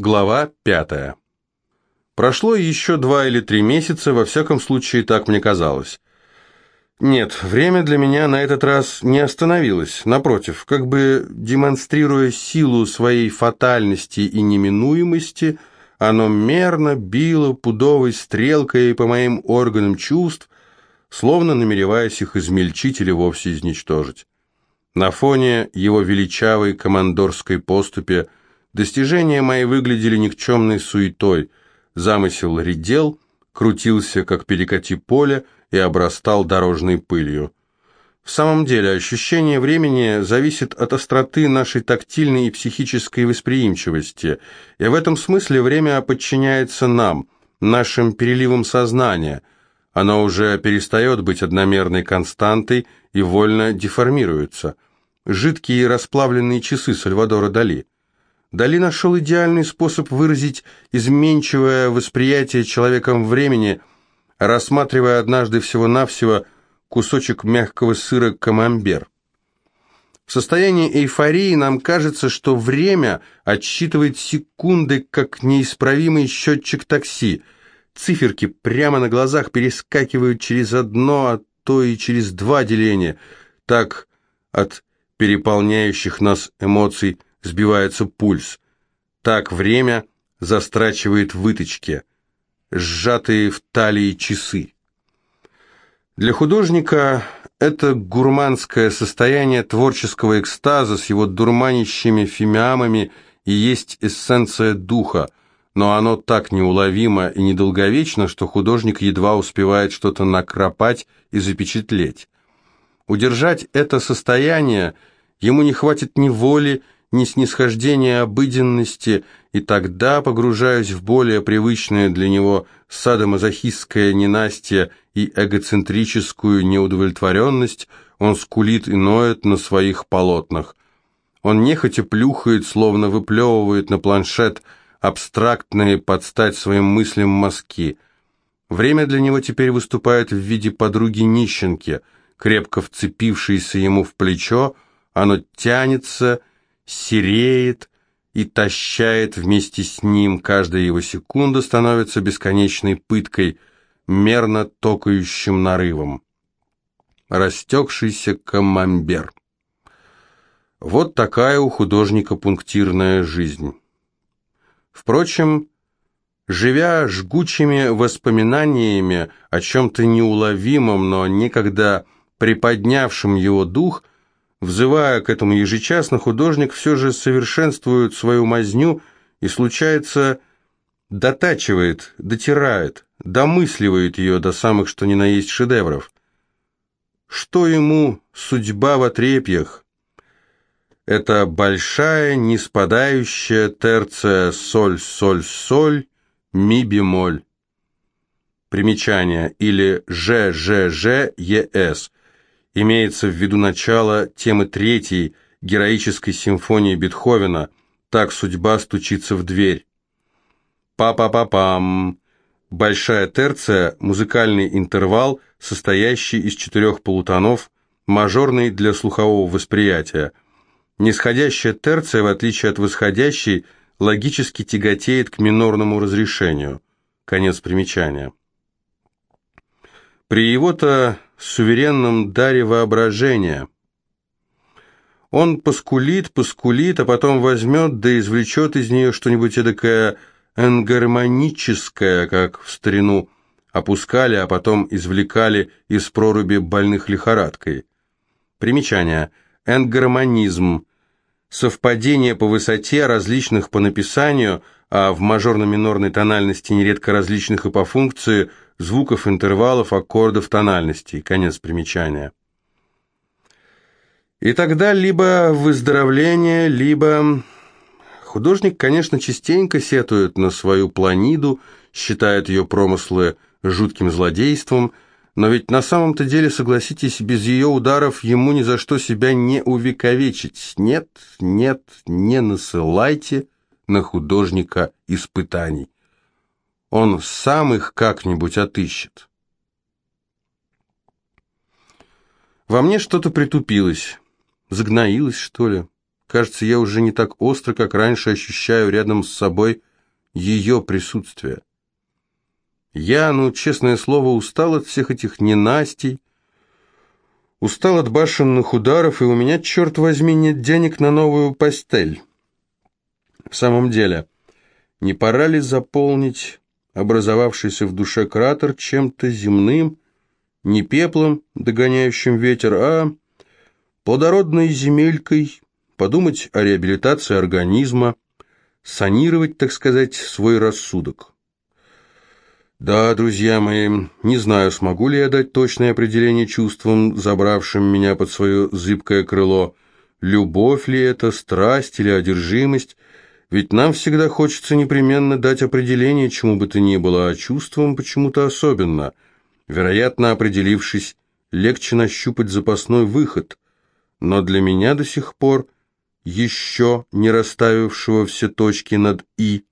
Глава пятая. Прошло еще два или три месяца, во всяком случае, так мне казалось. Нет, время для меня на этот раз не остановилось. Напротив, как бы демонстрируя силу своей фатальности и неминуемости, оно мерно било пудовой стрелкой по моим органам чувств, словно намереваясь их измельчить или вовсе изничтожить. На фоне его величавой командорской поступи достижения мои выглядели никчемной суетой, замысел редел, крутился, как перекати поле, и обрастал дорожной пылью. В самом деле, ощущение времени зависит от остроты нашей тактильной и психической восприимчивости, и в этом смысле время подчиняется нам, нашим переливам сознания. Оно уже перестает быть одномерной константой и вольно деформируется. Жидкие расплавленные часы Сальвадора Дали. Дали нашел идеальный способ выразить изменчивое восприятие человеком времени – рассматривая однажды всего-навсего кусочек мягкого сыра камамбер. В состоянии эйфории нам кажется, что время отсчитывает секунды, как неисправимый счетчик такси. Циферки прямо на глазах перескакивают через одно, а то и через два деления. Так от переполняющих нас эмоций сбивается пульс. Так время застрачивает выточки сжатые в талии часы. Для художника это гурманское состояние творческого экстаза с его дурманящими фимиамами и есть эссенция духа, но оно так неуловимо и недолговечно, что художник едва успевает что-то накропать и запечатлеть. Удержать это состояние ему не хватит ни воли, ни снисхождения обыденности, и тогда погружаюсь в более привычное для него садомазохистское ненастье и эгоцентрическую неудовлетворенность, он скулит и ноет на своих полотнах. Он нехотя плюхает, словно выплевывает на планшет абстрактные под стать своим мыслям мазки. Время для него теперь выступает в виде подруги-нищенки, крепко вцепившейся ему в плечо, оно тянется сереет и тащает вместе с ним, каждая его секунда становится бесконечной пыткой, мерно токающим нарывом. Растекшийся камамбер. Вот такая у художника пунктирная жизнь. Впрочем, живя жгучими воспоминаниями о чем-то неуловимом, но некогда приподнявшем его дух – Взывая к этому ежечасно, художник все же совершенствует свою мазню и, случается, дотачивает, дотирает, домысливает ее до самых что ни на есть шедевров. Что ему судьба в отрепьях? Это большая, не спадающая терция соль-соль-соль, ми-бемоль. Примечание или ЖЖЖЕС – имеется в виду начало темы третьей героической симфонии Бетховена «Так судьба стучится в дверь». Па-па-па-пам. Большая терция – музыкальный интервал, состоящий из четырех полутонов, мажорный для слухового восприятия. Нисходящая терция, в отличие от восходящей, логически тяготеет к минорному разрешению. Конец примечания. При его-то суверенном даре воображения. Он поскулит, поскулит, а потом возьмет, да извлечет из нее что-нибудь эдакое энгармоническое, как в старину опускали, а потом извлекали из проруби больных лихорадкой. Примечание. Энгармонизм. Совпадение по высоте различных по написанию, а в мажорно-минорной тональности нередко различных и по функции – звуков, интервалов, аккордов, тональностей. Конец примечания. И тогда либо выздоровление, либо... Художник, конечно, частенько сетует на свою планиду, считает ее промыслы жутким злодейством, но ведь на самом-то деле, согласитесь, без ее ударов ему ни за что себя не увековечить. Нет, нет, не насылайте на художника испытаний он сам их как-нибудь отыщет. Во мне что-то притупилось, загноилось, что ли. Кажется, я уже не так остро, как раньше, ощущаю рядом с собой ее присутствие. Я, ну, честное слово, устал от всех этих ненастей, устал от башенных ударов, и у меня, черт возьми, нет денег на новую постель. В самом деле, не пора ли заполнить образовавшийся в душе кратер чем-то земным, не пеплом, догоняющим ветер, а плодородной земелькой, подумать о реабилитации организма, санировать, так сказать, свой рассудок. Да, друзья мои, не знаю, смогу ли я дать точное определение чувствам, забравшим меня под свое зыбкое крыло. Любовь ли это, страсть или одержимость? Ведь нам всегда хочется непременно дать определение чему бы то ни было, а чувствам почему-то особенно. Вероятно, определившись, легче нащупать запасной выход. Но для меня до сих пор, еще не расставившего все точки над «и»,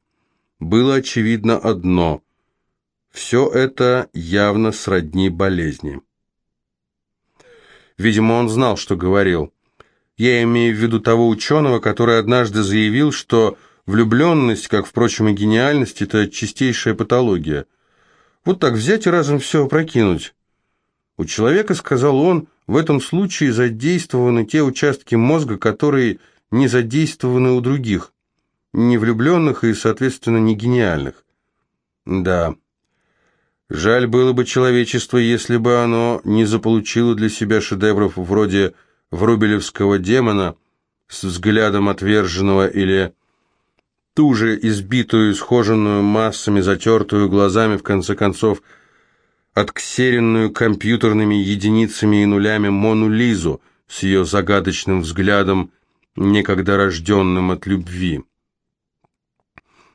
было очевидно одно – все это явно сродни болезни. Видимо, он знал, что говорил. Я имею в виду того ученого, который однажды заявил, что влюбленность, как, впрочем, и гениальность, это чистейшая патология. Вот так взять и разом все опрокинуть. У человека, сказал он, в этом случае задействованы те участки мозга, которые не задействованы у других, не влюбленных и, соответственно, не гениальных. Да, Жаль было бы человечество, если бы оно не заполучило для себя шедевров вроде «Врубелевского демона» с взглядом отверженного или ту же избитую, схоженную массами, затертую глазами, в конце концов, отксеренную компьютерными единицами и нулями Мону Лизу с ее загадочным взглядом, некогда рожденным от любви.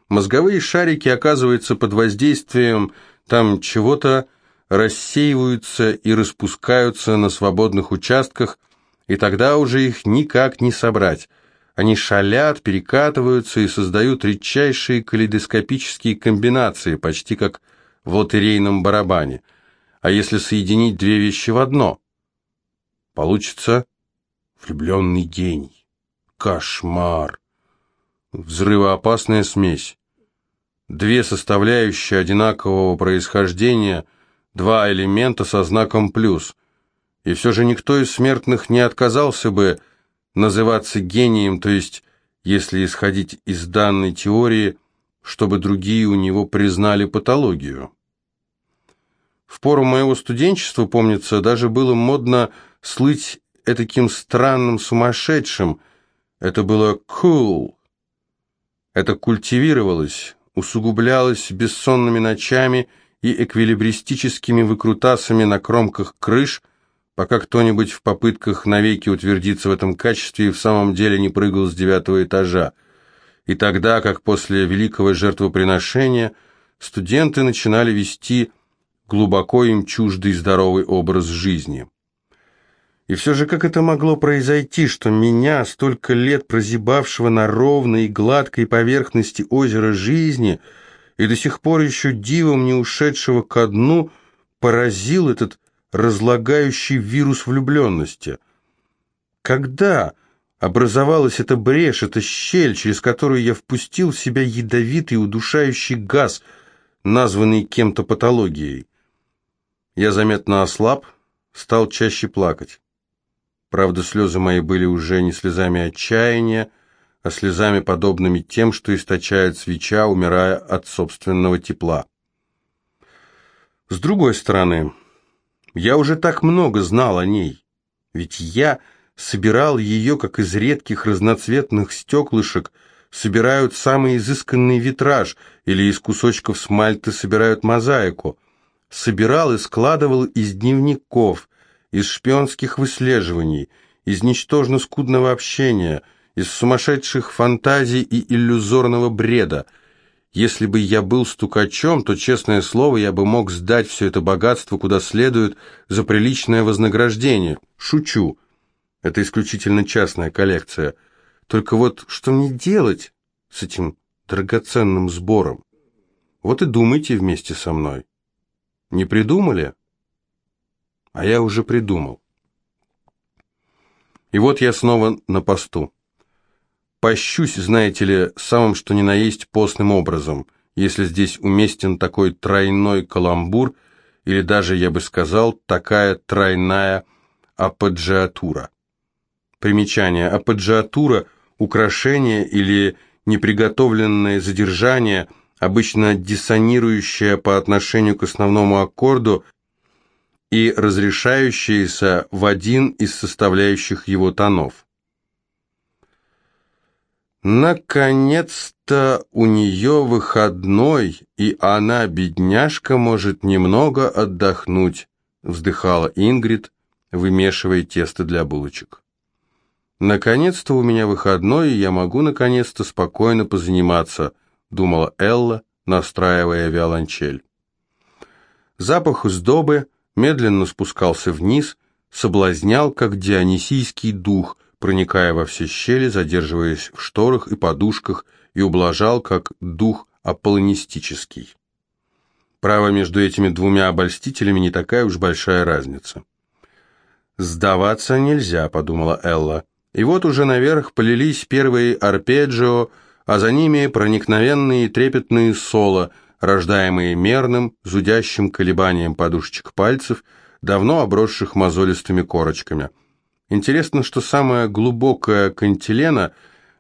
Мозговые шарики, оказываются под воздействием там чего-то рассеиваются и распускаются на свободных участках, и тогда уже их никак не собрать. Они шалят, перекатываются и создают редчайшие калейдоскопические комбинации, почти как в лотерейном барабане. А если соединить две вещи в одно? Получится влюбленный гений. Кошмар. Взрывоопасная смесь две составляющие одинакового происхождения, два элемента со знаком «плюс». И все же никто из смертных не отказался бы называться гением, то есть, если исходить из данной теории, чтобы другие у него признали патологию. В пору моего студенчества, помнится, даже было модно слыть этаким странным сумасшедшим. Это было cool. Это культивировалось, усугублялось бессонными ночами и эквилибристическими выкрутасами на кромках крыш, пока кто-нибудь в попытках навеки утвердиться в этом качестве и в самом деле не прыгал с девятого этажа. И тогда, как после великого жертвоприношения, студенты начинали вести глубоко им чуждый здоровый образ жизни. И все же как это могло произойти, что меня, столько лет прозябавшего на ровной и гладкой поверхности озера жизни и до сих пор еще дивом не ушедшего ко дну, поразил этот разлагающий вирус влюбленности? Когда образовалась эта брешь, эта щель, через которую я впустил в себя ядовитый удушающий газ, названный кем-то патологией? Я заметно ослаб, стал чаще плакать. Правда, слезы мои были уже не слезами отчаяния, а слезами, подобными тем, что источает свеча, умирая от собственного тепла. С другой стороны, я уже так много знал о ней, ведь я собирал ее, как из редких разноцветных стеклышек собирают самый изысканный витраж или из кусочков смальты собирают мозаику. Собирал и складывал из дневников, из шпионских выслеживаний, из ничтожно скудного общения, из сумасшедших фантазий и иллюзорного бреда. Если бы я был стукачом, то, честное слово, я бы мог сдать все это богатство куда следует за приличное вознаграждение. Шучу. Это исключительно частная коллекция. Только вот что мне делать с этим драгоценным сбором? Вот и думайте вместе со мной. Не придумали? А я уже придумал. И вот я снова на посту. Пощусь, знаете ли, самым что ни на есть постным образом, если здесь уместен такой тройной каламбур, или даже, я бы сказал, такая тройная аподжиатура. Примечание. Аподжиатура – украшение или неприготовленное задержание, обычно диссонирующее по отношению к основному аккорду и разрешающееся в один из составляющих его тонов. Наконец-то у нее выходной, и она, бедняжка, может немного отдохнуть, вздыхала Ингрид, вымешивая тесто для булочек. Наконец-то у меня выходной, и я могу наконец-то спокойно позаниматься, думала Элла, настраивая виолончель. Запах сдобы медленно спускался вниз, соблазнял, как дионисийский дух, проникая во все щели, задерживаясь в шторах и подушках, и ублажал, как дух аполлонистический. Право, между этими двумя обольстителями не такая уж большая разница. «Сдаваться нельзя», — подумала Элла. И вот уже наверх полились первые арпеджио, а за ними проникновенные трепетные соло, рождаемые мерным, зудящим колебанием подушечек пальцев, давно обросших мозолистыми корочками — Интересно, что самая глубокая кантилена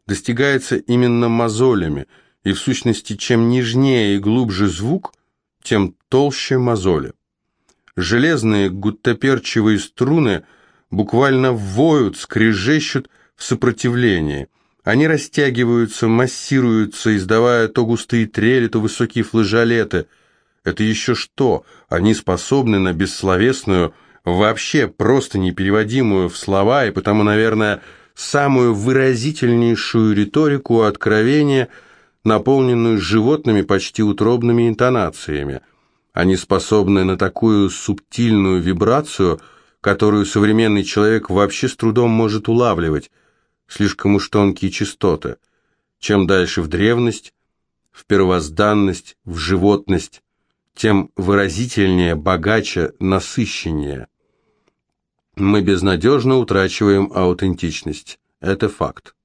достигается именно мозолями, и в сущности, чем нежнее и глубже звук, тем толще мозоли. Железные гуттаперчивые струны буквально воют, скрежещут в сопротивлении. Они растягиваются, массируются, издавая то густые трели, то высокие флажолеты. Это еще что? Они способны на бессловесную, вообще просто непереводимую в слова и потому, наверное, самую выразительнейшую риторику откровения, наполненную животными почти утробными интонациями. Они способны на такую субтильную вибрацию, которую современный человек вообще с трудом может улавливать, слишком уж тонкие частоты. Чем дальше в древность, в первозданность, в животность, тем выразительнее, богаче, насыщеннее. Мы безнадежно утрачиваем аутентичность. Это факт.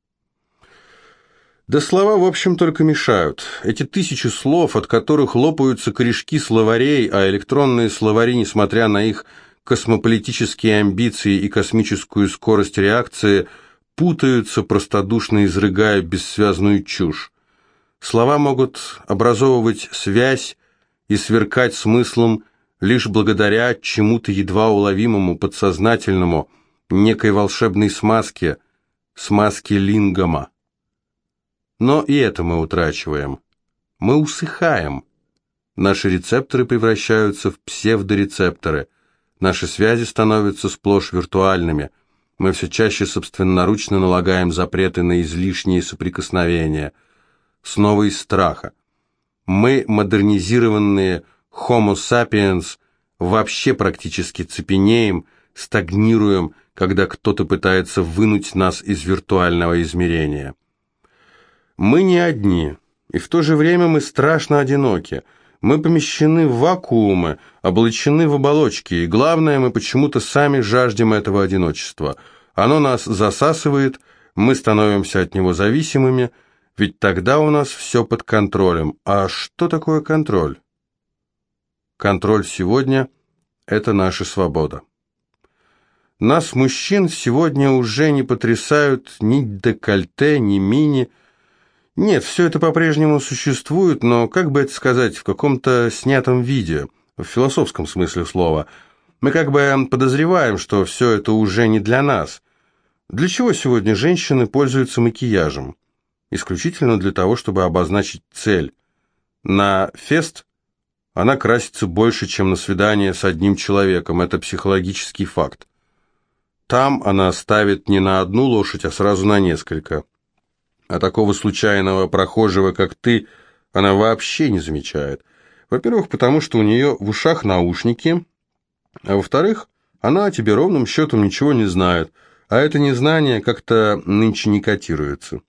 Да слова, в общем, только мешают. Эти тысячи слов, от которых лопаются корешки словарей, а электронные словари, несмотря на их космополитические амбиции и космическую скорость реакции, путаются, простодушно изрыгая бессвязную чушь. Слова могут образовывать связь и сверкать смыслом лишь благодаря чему-то едва уловимому, подсознательному, некой волшебной смазке, смазке лингома. Но и это мы утрачиваем. Мы усыхаем. Наши рецепторы превращаются в псевдорецепторы. Наши связи становятся сплошь виртуальными. Мы все чаще собственноручно налагаем запреты на излишние соприкосновения. Снова из страха. Мы модернизированные Homo sapiens вообще практически цепенеем, стагнируем, когда кто-то пытается вынуть нас из виртуального измерения. Мы не одни, и в то же время мы страшно одиноки. Мы помещены в вакуумы, облачены в оболочки, и главное, мы почему-то сами жаждем этого одиночества. Оно нас засасывает, мы становимся от него зависимыми, ведь тогда у нас все под контролем. А что такое контроль? Контроль сегодня – это наша свобода. Нас, мужчин, сегодня уже не потрясают ни декольте, ни мини. Нет, все это по-прежнему существует, но, как бы это сказать, в каком-то снятом виде, в философском смысле слова. Мы как бы подозреваем, что все это уже не для нас. Для чего сегодня женщины пользуются макияжем? Исключительно для того, чтобы обозначить цель. На фест она красится больше, чем на свидание с одним человеком, это психологический факт. Там она ставит не на одну лошадь, а сразу на несколько. А такого случайного прохожего, как ты, она вообще не замечает. Во-первых, потому что у нее в ушах наушники, а во-вторых, она о тебе ровным счетом ничего не знает, а это незнание как-то нынче не котируется.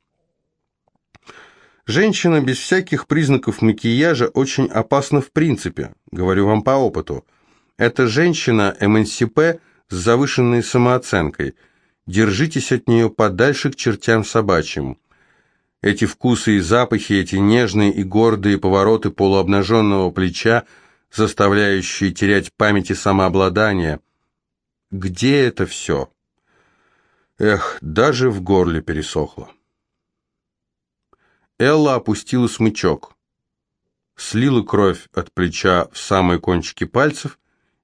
Женщина без всяких признаков макияжа очень опасна в принципе, говорю вам по опыту. Это женщина эмансипе с завышенной самооценкой. Держитесь от нее подальше к чертям собачьим. Эти вкусы и запахи, эти нежные и гордые повороты полуобнаженного плеча, заставляющие терять память и самообладание. Где это все? Эх, даже в горле пересохло. Элла опустила смычок, слила кровь от плеча в самые кончики пальцев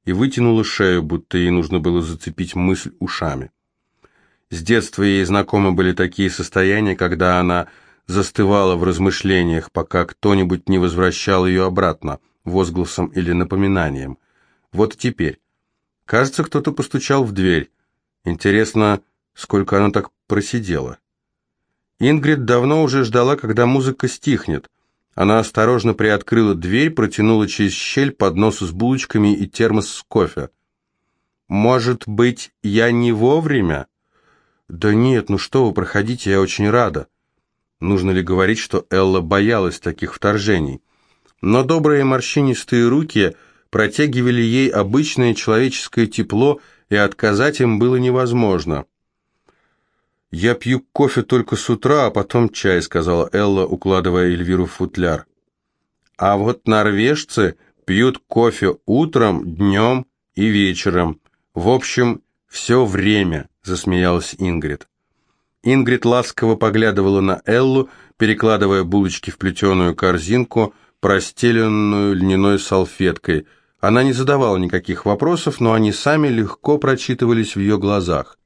и вытянула шею, будто ей нужно было зацепить мысль ушами. С детства ей знакомы были такие состояния, когда она застывала в размышлениях, пока кто-нибудь не возвращал ее обратно, возгласом или напоминанием. Вот теперь. Кажется, кто-то постучал в дверь. Интересно, сколько она так просидела. Ингрид давно уже ждала, когда музыка стихнет. Она осторожно приоткрыла дверь, протянула через щель поднос с булочками и термос с кофе. «Может быть, я не вовремя?» «Да нет, ну что вы, проходите, я очень рада». Нужно ли говорить, что Элла боялась таких вторжений? Но добрые морщинистые руки протягивали ей обычное человеческое тепло, и отказать им было невозможно. «Я пью кофе только с утра, а потом чай», — сказала Элла, укладывая Эльвиру в футляр. «А вот норвежцы пьют кофе утром, днем и вечером. В общем, все время», — засмеялась Ингрид. Ингрид ласково поглядывала на Эллу, перекладывая булочки в плетеную корзинку, простеленную льняной салфеткой. Она не задавала никаких вопросов, но они сами легко прочитывались в ее глазах.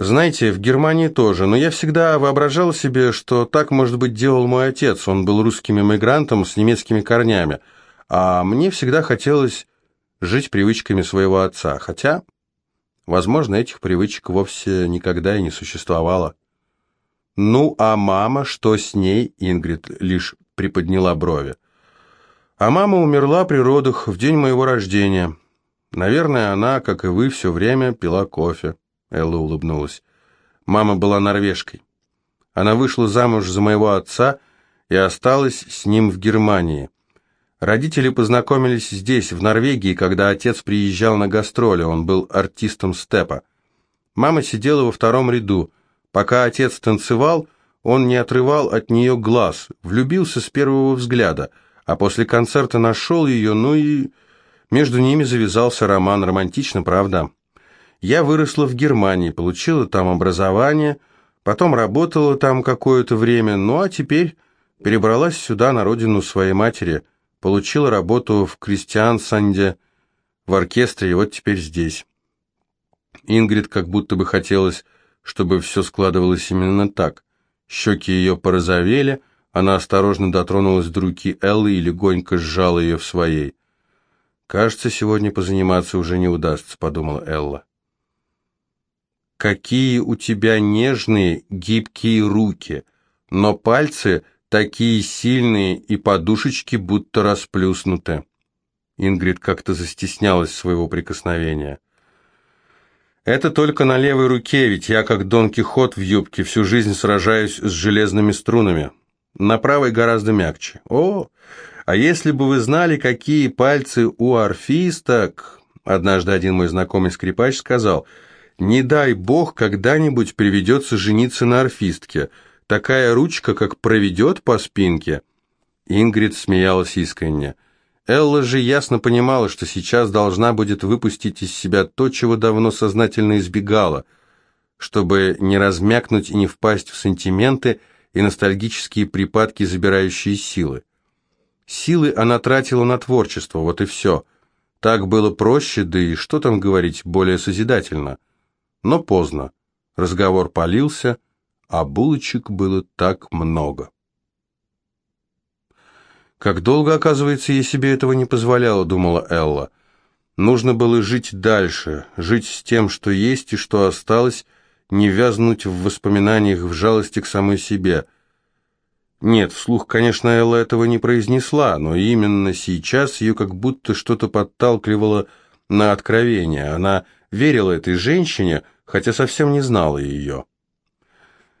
Знаете, в Германии тоже, но я всегда воображал себе, что так, может быть, делал мой отец. Он был русским эмигрантом с немецкими корнями, а мне всегда хотелось жить привычками своего отца, хотя Возможно, этих привычек вовсе никогда и не существовало. «Ну, а мама, что с ней?» Ингрид лишь приподняла брови. «А мама умерла при родах в день моего рождения. Наверное, она, как и вы, все время пила кофе». Элла улыбнулась. «Мама была норвежкой. Она вышла замуж за моего отца и осталась с ним в Германии. Родители познакомились здесь, в Норвегии, когда отец приезжал на гастроли, он был артистом степа. Мама сидела во втором ряду. Пока отец танцевал, он не отрывал от нее глаз, влюбился с первого взгляда, а после концерта нашел ее, ну и между ними завязался роман, романтично, правда? Я выросла в Германии, получила там образование, потом работала там какое-то время, ну а теперь перебралась сюда, на родину своей матери – Получил работу в Кристиансанде, в оркестре, и вот теперь здесь. Ингрид как будто бы хотелось, чтобы все складывалось именно так. Щеки ее порозовели, она осторожно дотронулась до руки Эллы и легонько сжала ее в своей. «Кажется, сегодня позаниматься уже не удастся», — подумала Элла. «Какие у тебя нежные, гибкие руки, но пальцы такие сильные и подушечки будто расплюснуты. Ингрид как-то застеснялась своего прикосновения. Это только на левой руке, ведь я, как Дон Кихот в юбке, всю жизнь сражаюсь с железными струнами. На правой гораздо мягче. О, а если бы вы знали, какие пальцы у арфисток... Однажды один мой знакомый скрипач сказал, «Не дай бог когда-нибудь приведется жениться на арфистке». Такая ручка, как проведет по спинке. Ингрид смеялась искренне. Элла же ясно понимала, что сейчас должна будет выпустить из себя то, чего давно сознательно избегала, чтобы не размякнуть и не впасть в сантименты и ностальгические припадки, забирающие силы. Силы она тратила на творчество, вот и все. Так было проще, да и что там говорить, более созидательно. Но поздно. Разговор полился, а булочек было так много. Как долго, оказывается, я себе этого не позволяла, думала Элла. Нужно было жить дальше, жить с тем, что есть и что осталось, не вязнуть в воспоминаниях, в жалости к самой себе. Нет, вслух, конечно, Элла этого не произнесла, но именно сейчас ее как будто что-то подталкивало на откровение. Она верила этой женщине, хотя совсем не знала ее.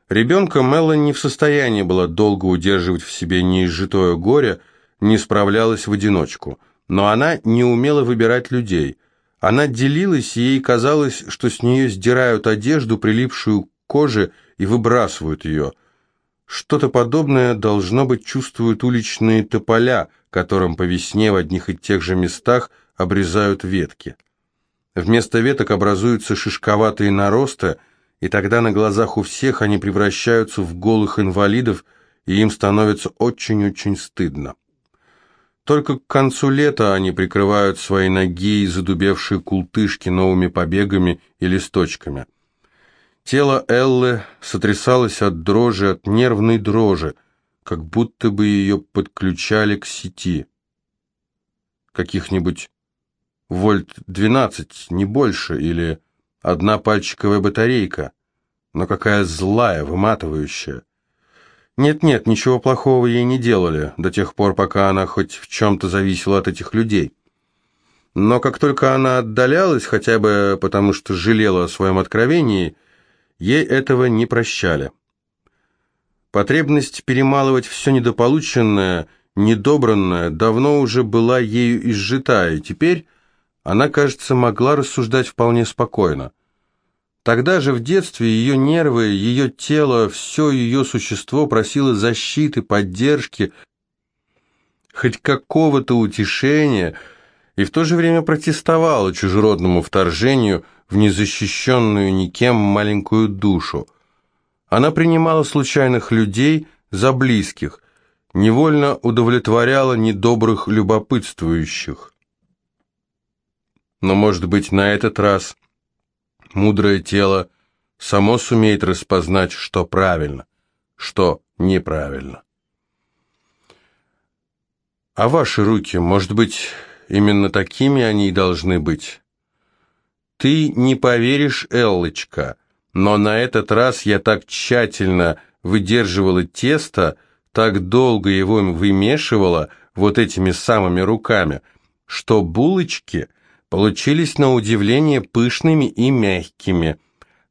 Ребенка Мелани не в состоянии была долго удерживать в себе неизжитое горе, не справлялась в одиночку. Но она не умела выбирать людей. Она делилась, и ей казалось, что с нее сдирают одежду, прилипшую к коже и выбрасывают ее. Что-то подобное должно быть чувствуют уличные тополя, которым по весне в одних и тех же местах обрезают ветки. Вместо веток образуются шишковатые наросты, и тогда на глазах у всех они превращаются в голых инвалидов, и им становится очень-очень стыдно. Только к концу лета они прикрывают свои ноги и задубевшие култышки новыми побегами и листочками. Тело Эллы сотрясалось от дрожи, от нервной дрожи, как будто бы ее подключали к сети. Каких-нибудь вольт 12, не больше, или одна пальчиковая батарейка, но какая злая, выматывающая. Нет-нет, ничего плохого ей не делали, до тех пор, пока она хоть в чем-то зависела от этих людей. Но как только она отдалялась, хотя бы потому что жалела о своем откровении, ей этого не прощали. Потребность перемалывать все недополученное, недобранное, давно уже была ею изжита, и теперь она, кажется, могла рассуждать вполне спокойно. Тогда же в детстве ее нервы, ее тело, все ее существо просило защиты, поддержки, хоть какого-то утешения, и в то же время протестовало чужеродному вторжению в незащищенную никем маленькую душу. Она принимала случайных людей за близких, невольно удовлетворяла недобрых любопытствующих. Но, может быть, на этот раз мудрое тело само сумеет распознать, что правильно, что неправильно. А ваши руки, может быть, именно такими они и должны быть? Ты не поверишь, Эллочка, но на этот раз я так тщательно выдерживала тесто, так долго его вымешивала вот этими самыми руками, что булочки – получились на удивление пышными и мягкими.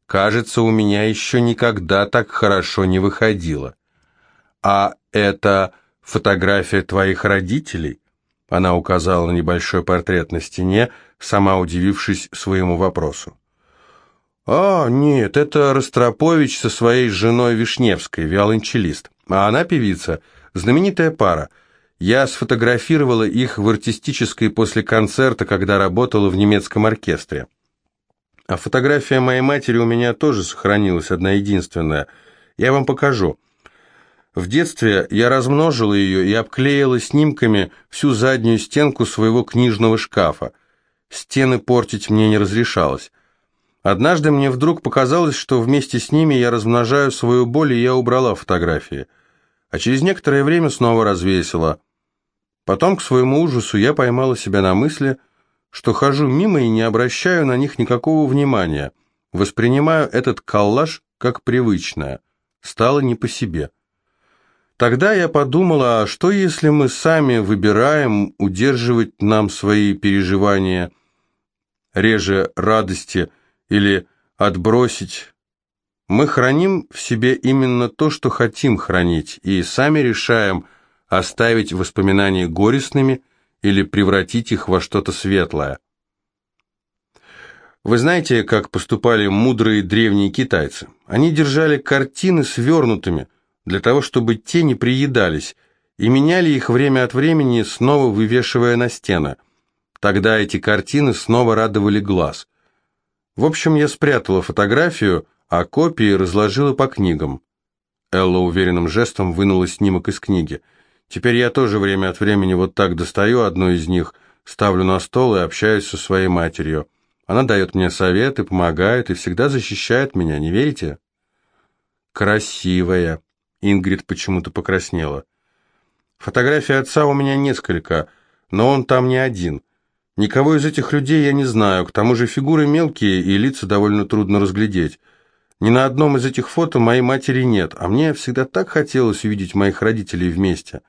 Кажется, у меня еще никогда так хорошо не выходило. А это фотография твоих родителей? Она указала на небольшой портрет на стене, сама удивившись своему вопросу. «А, нет, это Ростропович со своей женой Вишневской, виолончелист. А она певица, знаменитая пара. Я сфотографировала их в артистической после концерта, когда работала в немецком оркестре. А фотография моей матери у меня тоже сохранилась, одна единственная. Я вам покажу. В детстве я размножила ее и обклеила снимками всю заднюю стенку своего книжного шкафа. Стены портить мне не разрешалось. Однажды мне вдруг показалось, что вместе с ними я размножаю свою боль, и я убрала фотографии. А через некоторое время снова развесила. Потом, к своему ужасу, я поймала себя на мысли, что хожу мимо и не обращаю на них никакого внимания, воспринимаю этот коллаж как привычное. Стало не по себе. Тогда я подумала, а что если мы сами выбираем удерживать нам свои переживания, реже радости или отбросить? Мы храним в себе именно то, что хотим хранить, и сами решаем – оставить воспоминания горестными или превратить их во что-то светлое. Вы знаете, как поступали мудрые древние китайцы? Они держали картины свернутыми, для того, чтобы те не приедались, и меняли их время от времени, снова вывешивая на стены. Тогда эти картины снова радовали глаз. В общем, я спрятала фотографию, а копии разложила по книгам. Элла уверенным жестом вынула снимок из книги – Теперь я тоже время от времени вот так достаю одну из них, ставлю на стол и общаюсь со своей матерью. Она дает мне советы, помогает и всегда защищает меня, не верите? Красивая. Ингрид почему-то покраснела. Фотографии отца у меня несколько, но он там не один. Никого из этих людей я не знаю, к тому же фигуры мелкие и лица довольно трудно разглядеть. Ни на одном из этих фото моей матери нет, а мне всегда так хотелось увидеть моих родителей вместе.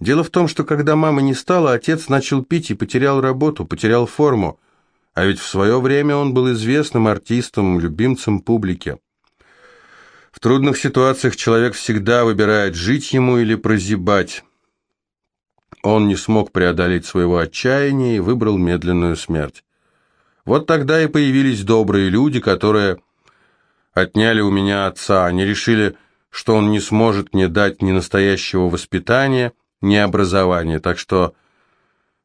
Дело в том, что когда мамы не стало, отец начал пить и потерял работу, потерял форму. А ведь в свое время он был известным артистом, любимцем публики. В трудных ситуациях человек всегда выбирает, жить ему или прозябать. Он не смог преодолеть своего отчаяния и выбрал медленную смерть. Вот тогда и появились добрые люди, которые отняли у меня отца. Они решили, что он не сможет мне дать ни настоящего воспитания, ни образования, так что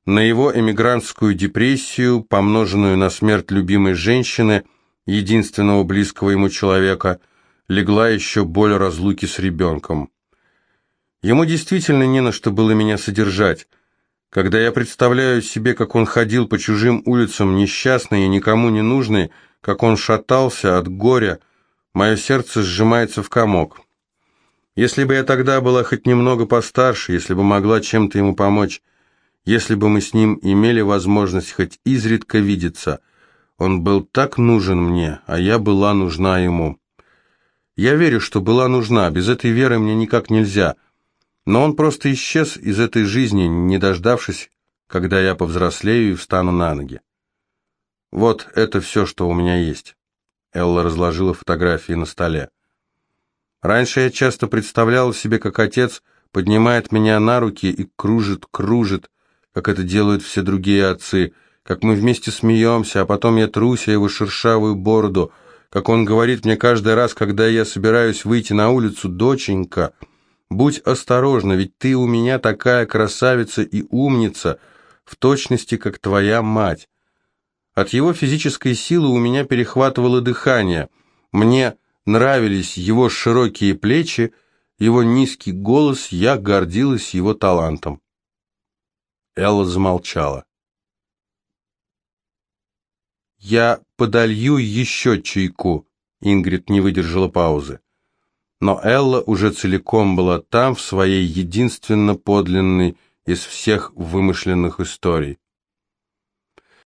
на его эмигрантскую депрессию, помноженную на смерть любимой женщины, единственного близкого ему человека, легла еще боль разлуки с ребенком. Ему действительно не на что было меня содержать. Когда я представляю себе, как он ходил по чужим улицам, несчастный и никому не нужный, как он шатался от горя, мое сердце сжимается в комок. Если бы я тогда была хоть немного постарше, если бы могла чем-то ему помочь, если бы мы с ним имели возможность хоть изредка видеться, он был так нужен мне, а я была нужна ему. Я верю, что была нужна, без этой веры мне никак нельзя. Но он просто исчез из этой жизни, не дождавшись, когда я повзрослею и встану на ноги. Вот это все, что у меня есть. Элла разложила фотографии на столе. Раньше я часто представляла себе, как отец поднимает меня на руки и кружит, кружит, как это делают все другие отцы, как мы вместе смеемся, а потом я труся его шершавую бороду, как он говорит мне каждый раз, когда я собираюсь выйти на улицу, «Доченька, будь осторожна, ведь ты у меня такая красавица и умница, в точности, как твоя мать». От его физической силы у меня перехватывало дыхание. Мне нравились его широкие плечи, его низкий голос, я гордилась его талантом. Элла замолчала. «Я подолью еще чайку», — Ингрид не выдержала паузы. Но Элла уже целиком была там, в своей единственно подлинной из всех вымышленных историй.